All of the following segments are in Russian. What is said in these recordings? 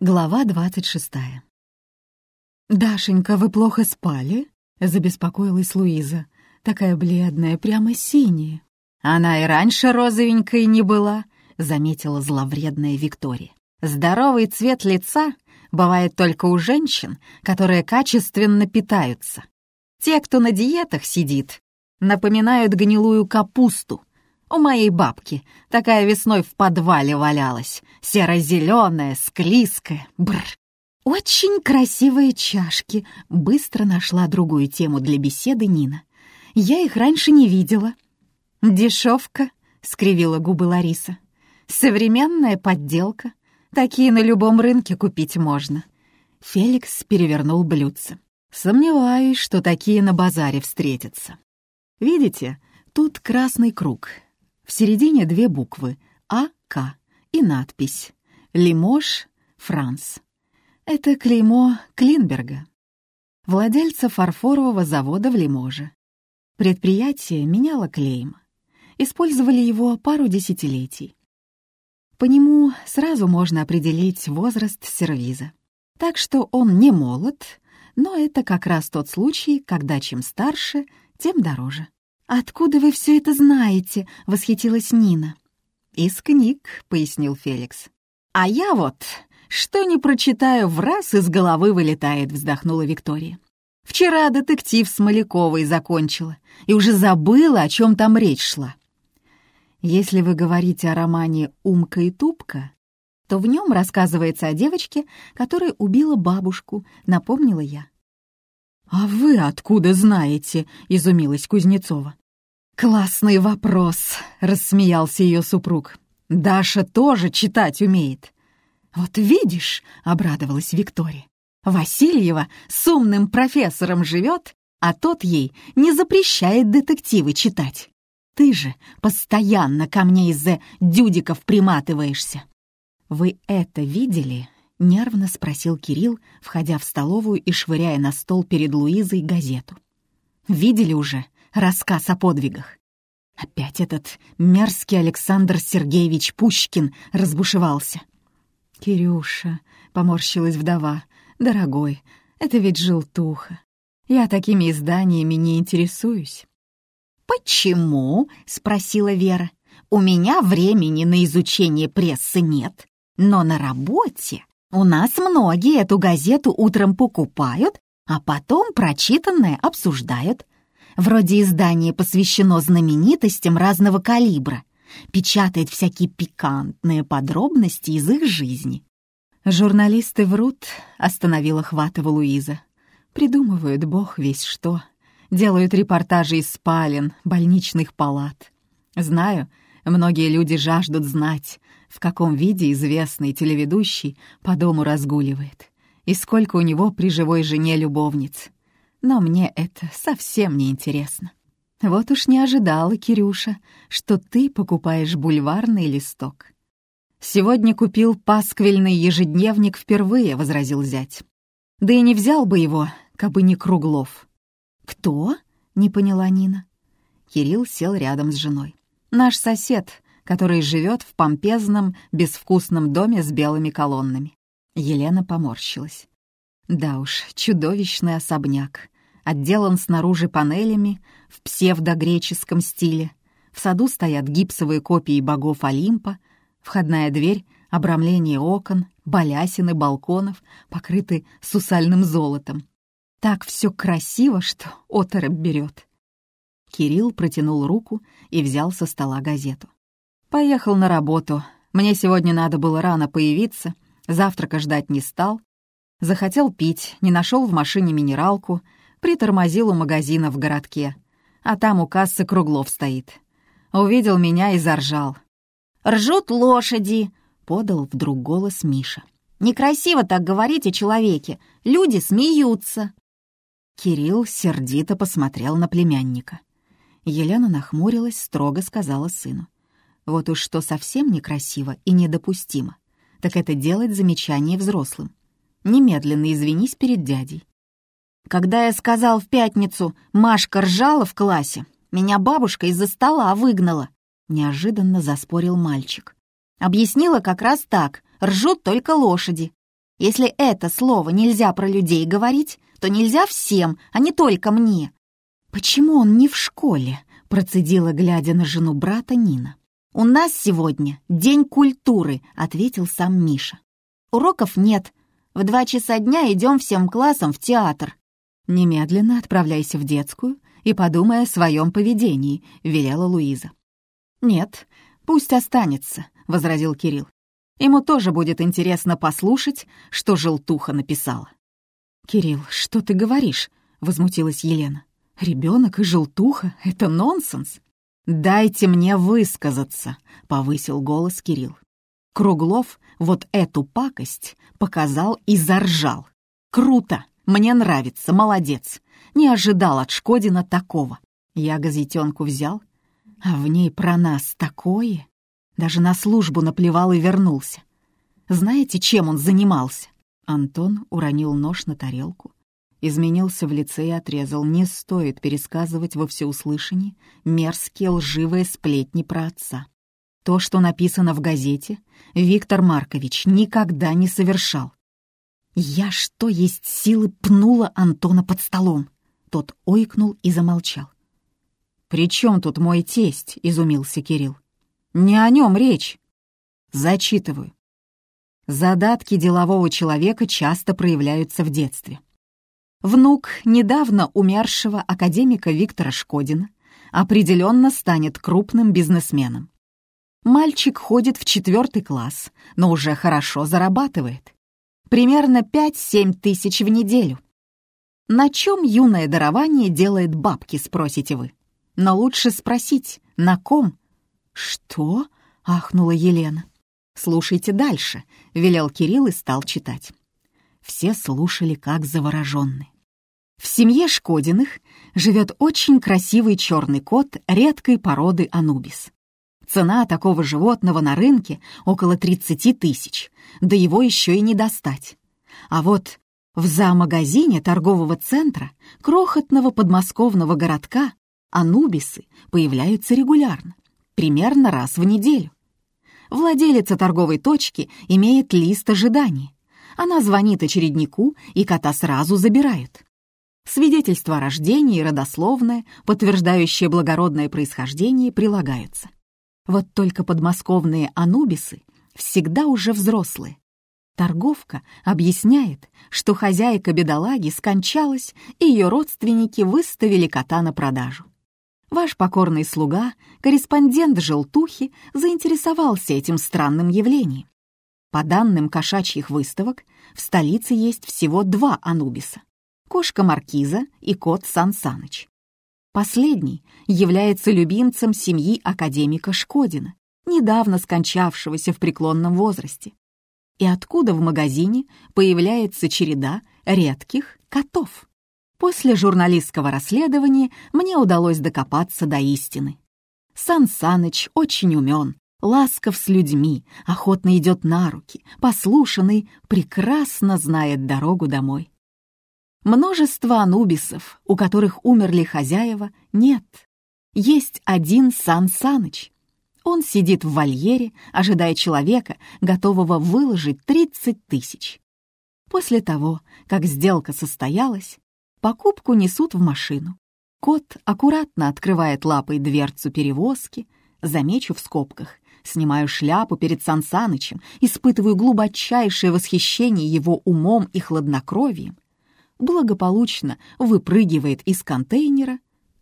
Глава двадцать шестая. «Дашенька, вы плохо спали?» — забеспокоилась Луиза. Такая бледная, прямо синяя. «Она и раньше розовенькой не была», — заметила зловредная Виктория. «Здоровый цвет лица бывает только у женщин, которые качественно питаются. Те, кто на диетах сидит, напоминают гнилую капусту, у моей бабки такая весной в подвале валялась, серо-зеленая, склизкая, бр. «Очень красивые чашки», — быстро нашла другую тему для беседы Нина. «Я их раньше не видела». «Дешевка», — скривила губы Лариса. «Современная подделка. Такие на любом рынке купить можно». Феликс перевернул блюдце. «Сомневаюсь, что такие на базаре встретятся. Видите, тут красный круг, в середине две буквы «А.К.» и надпись «Лимош Франс». Это клеймо Клинберга, владельца фарфорового завода в Лиможе. Предприятие меняло клейм. Использовали его пару десятилетий. По нему сразу можно определить возраст сервиза. Так что он не молод, но это как раз тот случай, когда чем старше, тем дороже. «Откуда вы все это знаете?» — восхитилась Нина. «Из книг», — пояснил Феликс. «А я вот, что не прочитаю, в раз из головы вылетает», — вздохнула Виктория. «Вчера детектив с Маляковой закончила и уже забыла, о чем там речь шла». Если вы говорите о романе «Умка и Тупка», то в нем рассказывается о девочке, которая убила бабушку, напомнила я. «А вы откуда знаете?» — изумилась Кузнецова. «Классный вопрос», — рассмеялся ее супруг. «Даша тоже читать умеет». «Вот видишь», — обрадовалась Виктория, «Васильева с умным профессором живет, а тот ей не запрещает детективы читать. Ты же постоянно ко мне из-за дюдиков приматываешься». «Вы это видели?» — нервно спросил Кирилл, входя в столовую и швыряя на стол перед Луизой газету. «Видели уже рассказ о подвигах?» Опять этот мерзкий Александр Сергеевич Пушкин разбушевался. «Кирюша», — поморщилась вдова, — «дорогой, это ведь желтуха. Я такими изданиями не интересуюсь». «Почему?» — спросила Вера. «У меня времени на изучение прессы нет, но на работе у нас многие эту газету утром покупают, а потом прочитанное обсуждают. Вроде издание посвящено знаменитостям разного калибра, печатает всякие пикантные подробности из их жизни. «Журналисты врут», — остановила Хватова Луиза. «Придумывают бог весь что. Делают репортажи из спален, больничных палат. Знаю, многие люди жаждут знать, в каком виде известный телеведущий по дому разгуливает и сколько у него при живой жене любовниц. Но мне это совсем не интересно. Вот уж не ожидала, Кирюша, что ты покупаешь бульварный листок. «Сегодня купил пасквильный ежедневник впервые», — возразил зять. «Да и не взял бы его, кабы не Круглов». «Кто?» — не поняла Нина. Кирилл сел рядом с женой. «Наш сосед, который живет в помпезном, безвкусном доме с белыми колоннами. Елена поморщилась. Да уж, чудовищный особняк. Отделан снаружи панелями в псевдогреческом стиле. В саду стоят гипсовые копии богов Олимпа, входная дверь, обрамление окон, балясины балконов, покрыты сусальным золотом. Так все красиво, что оторопь берет. Кирилл протянул руку и взял со стола газету. Поехал на работу. Мне сегодня надо было рано появиться, завтрака ждать не стал. Захотел пить, не нашел в машине минералку, притормозил у магазина в городке. А там у кассы Круглов стоит. Увидел меня и заржал. «Ржут лошади!» — подал вдруг голос Миша. «Некрасиво так говорить о человеке. Люди смеются!» Кирилл сердито посмотрел на племянника. Елена нахмурилась, строго сказала сыну. Вот уж что совсем некрасиво и недопустимо, так это делать замечание взрослым. Немедленно извинись перед дядей. Когда я сказал в пятницу, Машка ржала в классе, меня бабушка из-за стола выгнала. Неожиданно заспорил мальчик. Объяснила как раз так, ржут только лошади. Если это слово нельзя про людей говорить, то нельзя всем, а не только мне. Почему он не в школе? Процедила, глядя на жену брата Нина. «У нас сегодня день культуры», — ответил сам Миша. «Уроков нет. В два часа дня идем всем классом в театр». «Немедленно отправляйся в детскую и подумай о своем поведении», — велела Луиза. «Нет, пусть останется», — возразил Кирилл. «Ему тоже будет интересно послушать, что желтуха написала». «Кирилл, что ты говоришь?» — возмутилась Елена. «Ребенок и желтуха — это нонсенс!» «Дайте мне высказаться», — повысил голос Кирилл. Круглов вот эту пакость показал и заржал. «Круто! Мне нравится, молодец! Не ожидал от Шкодина такого. Я газетенку взял, а в ней про нас такое. Даже на службу наплевал и вернулся. Знаете, чем он занимался?» Антон уронил нож на тарелку, изменился в лице и отрезал. Не стоит пересказывать во всеуслышание мерзкие лживые сплетни про отца. То, что написано в газете, Виктор Маркович никогда не совершал. Я, что есть силы, пнула Антона под столом. Тот ойкнул и замолчал. «При чем тут мой тесть?» — изумился Кирилл. «Не о нем речь». Зачитываю. Задатки делового человека часто проявляются в детстве. Внук недавно умершего академика Виктора Шкодина определенно станет крупным бизнесменом. Мальчик ходит в четвертый класс, но уже хорошо зарабатывает. Примерно 5-7 тысяч в неделю. На чем юное дарование делает бабки, спросите вы? Но лучше спросить, на ком? «Что?» — ахнула Елена. «Слушайте дальше», — велел Кирилл и стал читать. Все слушали как завороженные. В семье Шкодиных живет очень красивый черный кот редкой породы Анубис. Цена такого животного на рынке около 30 тысяч, да его еще и не достать. А вот в зоомагазине торгового центра крохотного подмосковного городка анубисы появляются регулярно, примерно раз в неделю. Владелица торговой точки имеет лист ожиданий. Она звонит очереднику, и кота сразу забирают. Свидетельство о рождении родословное, подтверждающее благородное происхождение, прилагаются. Вот только подмосковные анубисы всегда уже взрослые. Торговка объясняет, что хозяйка бедолаги скончалась, и ее родственники выставили кота на продажу. Ваш покорный слуга, корреспондент «Желтухи», заинтересовался этим странным явлением. По данным кошачьих выставок, в столице есть всего два анубиса — кошка Маркиза и кот Сан Саныч. Последний является любимцем семьи академика Шкодина, недавно скончавшегося в преклонном возрасте. И откуда в магазине появляется череда редких котов? После журналистского расследования мне удалось докопаться до истины. Сан Саныч очень умен, ласков с людьми, охотно идет на руки, послушанный, прекрасно знает дорогу домой. Множество анубисов, у которых умерли хозяева, нет. Есть один Сан Саныч. Он сидит в вольере, ожидая человека, готового выложить 30 тысяч. После того, как сделка состоялась, покупку несут в машину. Кот аккуратно открывает лапой дверцу перевозки, замечу в скобках, снимаю шляпу перед Сан Санычем, испытываю глубочайшее восхищение его умом и хладнокровием, благополучно выпрыгивает из контейнера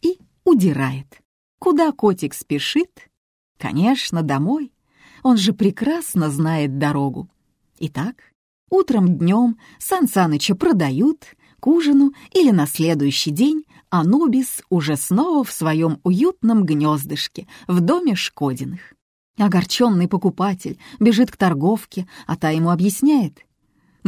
и удирает. Куда котик спешит? Конечно, домой. Он же прекрасно знает дорогу. Итак, утром днем Сан Саныча продают, к ужину или на следующий день Анубис уже снова в своем уютном гнездышке в доме Шкодиных. Огорченный покупатель бежит к торговке, а та ему объясняет.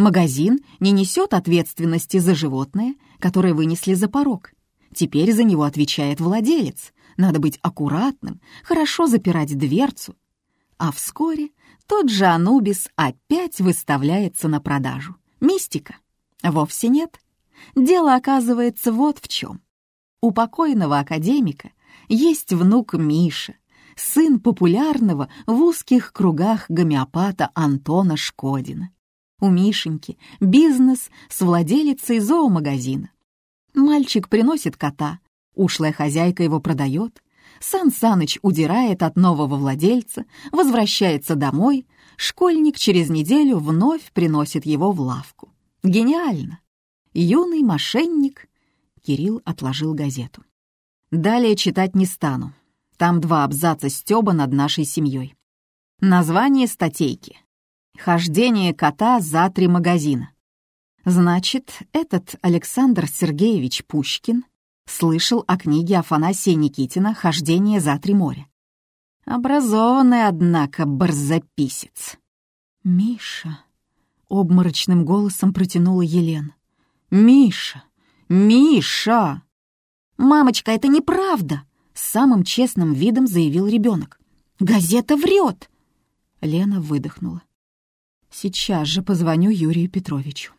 Магазин не несет ответственности за животное, которое вынесли за порог. Теперь за него отвечает владелец. Надо быть аккуратным, хорошо запирать дверцу. А вскоре тот же Анубис опять выставляется на продажу. Мистика? Вовсе нет. Дело оказывается вот в чем. У покойного академика есть внук Миша, сын популярного в узких кругах гомеопата Антона Шкодина. У Мишеньки бизнес с владелицей зоомагазина. Мальчик приносит кота, ушлая хозяйка его продает, Сан Саныч удирает от нового владельца, возвращается домой, школьник через неделю вновь приносит его в лавку. Гениально! Юный мошенник. Кирилл отложил газету. Далее читать не стану. Там два абзаца стёба над нашей семьей. Название статейки. Хождение кота за три магазина. Значит, этот Александр Сергеевич Пушкин слышал о книге Афанасия Никитина «Хождение за три моря». Образованный, однако, барзаписец. «Миша», — обморочным голосом протянула Елена. «Миша! Миша!» «Мамочка, это неправда!» — с самым честным видом заявил ребенок. «Газета врет!» Лена выдохнула. «Сейчас же позвоню Юрию Петровичу.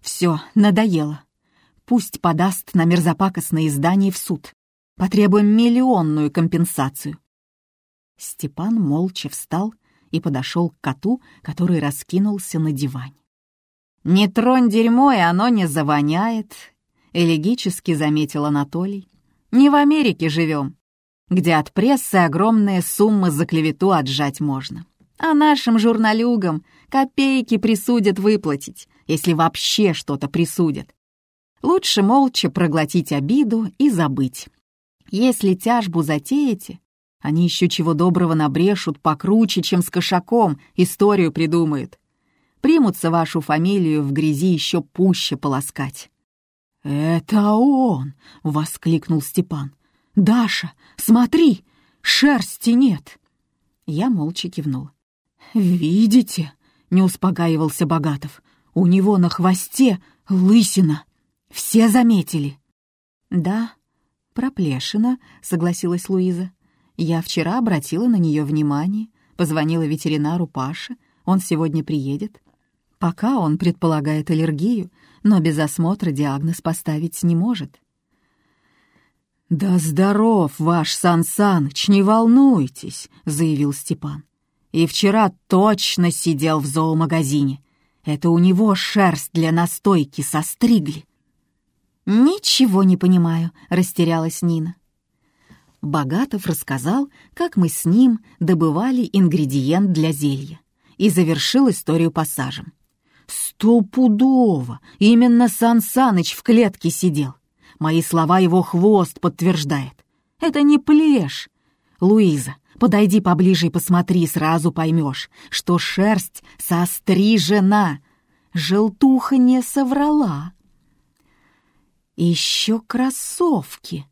Все, надоело. Пусть подаст на мерзопакостное издание в суд. Потребуем миллионную компенсацию». Степан молча встал и подошел к коту, который раскинулся на диване. «Не тронь дерьмо, и оно не завоняет», — элегически заметил Анатолий. «Не в Америке живем, где от прессы огромные суммы за клевету отжать можно. А нашим журналюгам копейки присудят выплатить, если вообще что-то присудят. Лучше молча проглотить обиду и забыть. Если тяжбу затеете, они еще чего доброго набрешут покруче, чем с кошаком, историю придумают. Примутся вашу фамилию в грязи еще пуще полоскать. «Это он!» — воскликнул Степан. «Даша, смотри, шерсти нет!» Я молча кивнул. «Видите?» — не успокаивался Богатов. «У него на хвосте лысина. Все заметили». «Да, проплешина», — согласилась Луиза. «Я вчера обратила на нее внимание, позвонила ветеринару Паше, он сегодня приедет. Пока он предполагает аллергию, но без осмотра диагноз поставить не может». «Да здоров ваш Сан Саныч, не волнуйтесь», — заявил Степан. И вчера точно сидел в зоомагазине. Это у него шерсть для настойки состригли. «Ничего не понимаю», — растерялась Нина. Богатов рассказал, как мы с ним добывали ингредиент для зелья и завершил историю пассажем. «Стопудово! Именно Сан Саныч в клетке сидел. Мои слова его хвост подтверждает. Это не плешь. Луиза, Подойди поближе и посмотри, сразу поймешь, что шерсть сострижена. Желтуха не соврала. Еще кроссовки.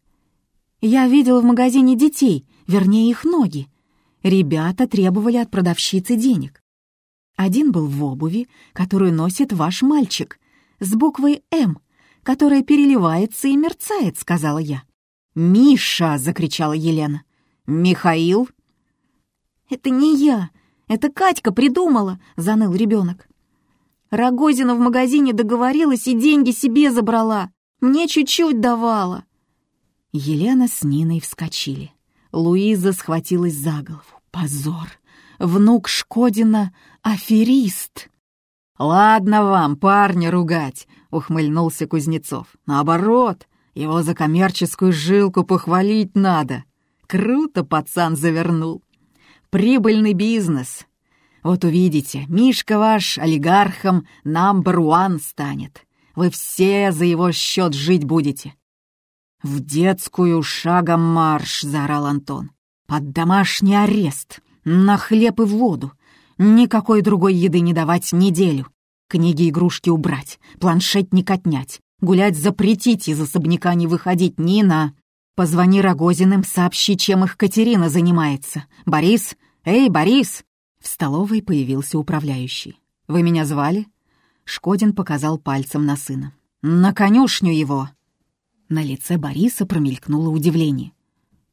Я видела в магазине детей, вернее их ноги. Ребята требовали от продавщицы денег. Один был в обуви, которую носит ваш мальчик, с буквой «М», которая переливается и мерцает, сказала я. «Миша!» — закричала Елена. «Михаил?» «Это не я, это Катька придумала», — заныл ребенок. Рогозина в магазине договорилась и деньги себе забрала. Мне чуть-чуть давала. Елена с Ниной вскочили. Луиза схватилась за голову. Позор! Внук Шкодина — аферист! «Ладно вам, парня, ругать», — ухмыльнулся Кузнецов. «Наоборот, его за коммерческую жилку похвалить надо. Круто пацан завернул. Прибыльный бизнес. Вот увидите, Мишка ваш олигархом number one станет. Вы все за его счет жить будете. «В детскую шагом марш!» — заорал Антон. «Под домашний арест! На хлеб и в воду! Никакой другой еды не давать неделю! Книги игрушки убрать, планшетник отнять, гулять запретить, из особняка не выходить, Нина!» Позвони Рогозиным, сообщи, чем их Катерина занимается. Борис? Эй, Борис!» В столовой появился управляющий. «Вы меня звали?» Шкодин показал пальцем на сына. «На конюшню его!» На лице Бориса промелькнуло удивление.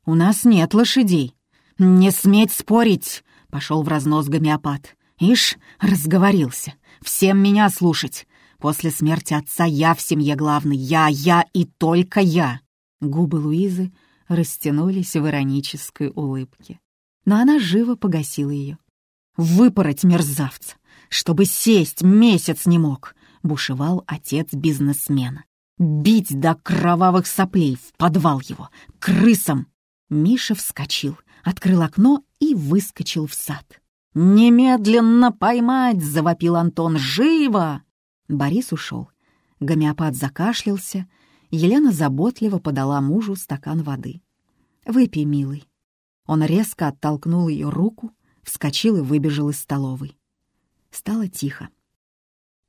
«У нас нет лошадей». «Не сметь спорить!» — пошел в разнос гомеопат. «Ишь, разговорился. Всем меня слушать. После смерти отца я в семье главный. Я, я и только я. Губы Луизы растянулись в иронической улыбке. Но она живо погасила ее. «Выпороть мерзавца! чтобы сесть месяц не мог», — бушевал отец бизнесмена. «Бить до кровавых соплей в подвал его, крысам!» Миша вскочил, открыл окно и выскочил в сад. «Немедленно поймать!» — завопил Антон. «Живо!» Борис ушел. Гомеопат закашлялся. Елена заботливо подала мужу стакан воды. «Выпей, милый». Он резко оттолкнул ее руку, вскочил и выбежал из столовой. Стало тихо.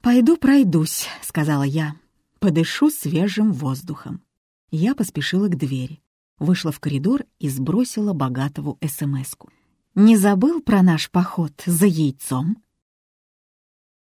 «Пойду пройдусь», — сказала я. «Подышу свежим воздухом». Я поспешила к двери, вышла в коридор и сбросила Богатову СМСку. «Не забыл про наш поход за яйцом?»